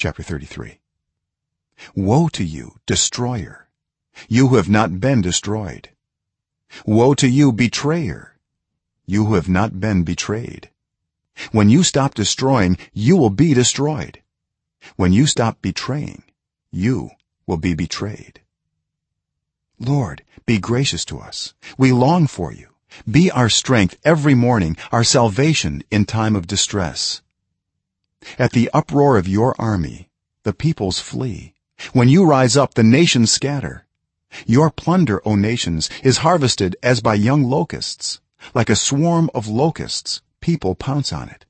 chapter 33 woe to you destroyer! You who have not been destroyed. Woe to you betrayer! You who have not been betrayed. When you stop destroying you will be destroyed. When you stop betraying you will be betrayed. Lord be gracious to us. We long for you. Be our strength every morning our salvation in time of distress at the uproar of your army the peoples flee. When you rise up the nations scatter. Your plunder o nations is harvested as by young locusts. Like a swarm of locusts people pounce on it.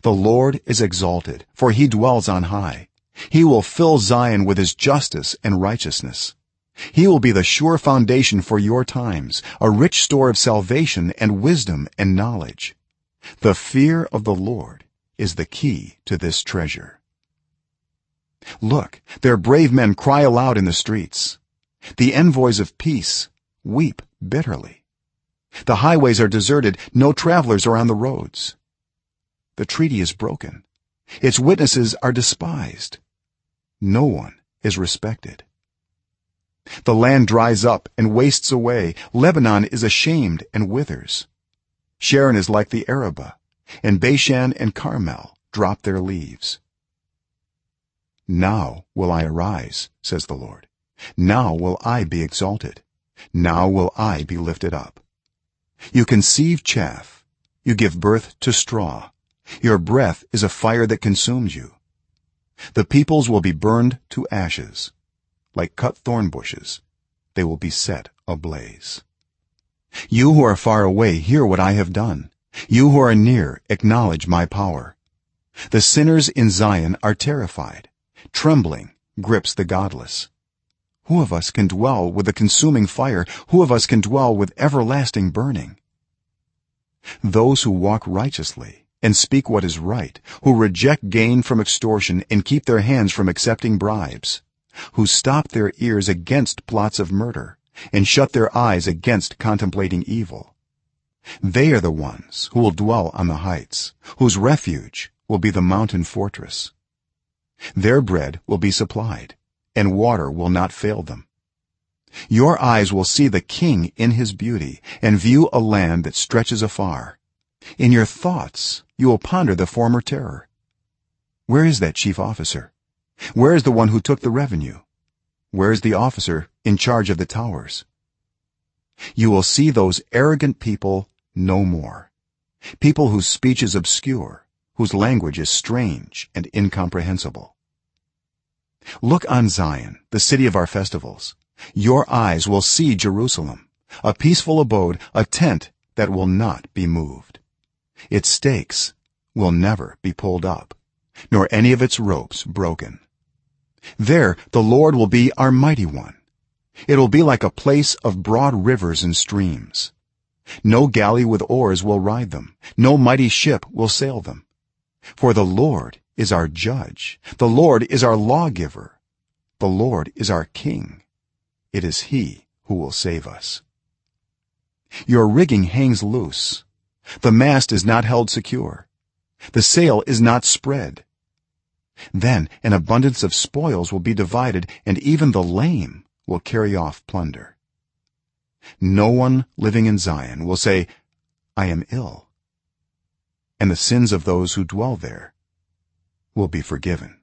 The lord is exalted for he dwells on high. He will fill zion with his justice and righteousness. He will be the sure foundation for your times a rich store of salvation and wisdom and knowledge. The fear of the lord is the key to this treasure. Look their brave men cry aloud in the streets. The envoys of peace weep bitterly. The highways are deserted. No travelers are on the roads. The treaty is broken. Its witnesses are despised. No one is respected. The land dries up and wastes away. Lebanon is ashamed and withers. Sharon is like the arabah and bashan and carmel drop their leaves. Now will i arise says the lord. Now will i be exalted. Now will i be lifted up. You conceive chaff. You give birth to straw. Your breath is a fire that consumes you. The peoples will be burned to ashes. Like cut thorn bushes they will be set ablaze. You who are far away hear what i have done you who are near acknowledge my power. The sinners in zion are terrified. Trembling grips the godless. Who of us can dwell with the consuming fire? Who of us can dwell with everlasting burning? Those who walk righteously and speak what is right who reject gain from extortion and keep their hands from accepting bribes who stop their ears against plots of murder and shut their eyes against contemplating evil they are the ones who will dwell on the heights whose refuge will be the mountain fortress. Their bread will be supplied and water will not fail them. Your eyes will see the king in his beauty and view a land that stretches afar. In your thoughts you will ponder the former terror. Where is that chief officer? Where is the one who took the revenue? Where is the officer in charge of the towers? You will see those arrogant people no more. People whose speech is obscure whose language is strange and incomprehensible. Look on zion the city of our festivals. Your eyes will see jerusalem a peaceful abode a tent that will not be moved. Its stakes will never be pulled up nor any of its ropes broken. There the lord will be our mighty one. It will be like a place of broad rivers and streams no galley with oars will ride them. No mighty ship will sail them. For the lord is our judge. The lord is our lawgiver. The lord is our king. It is he who will save us. Your rigging hangs loose. The mast is not held secure. The sail is not spread. Then an abundance of spoils will be divided and even the lame will carry off plunder no one living in zion will say i am ill and the sins of those who dwell there will be forgiven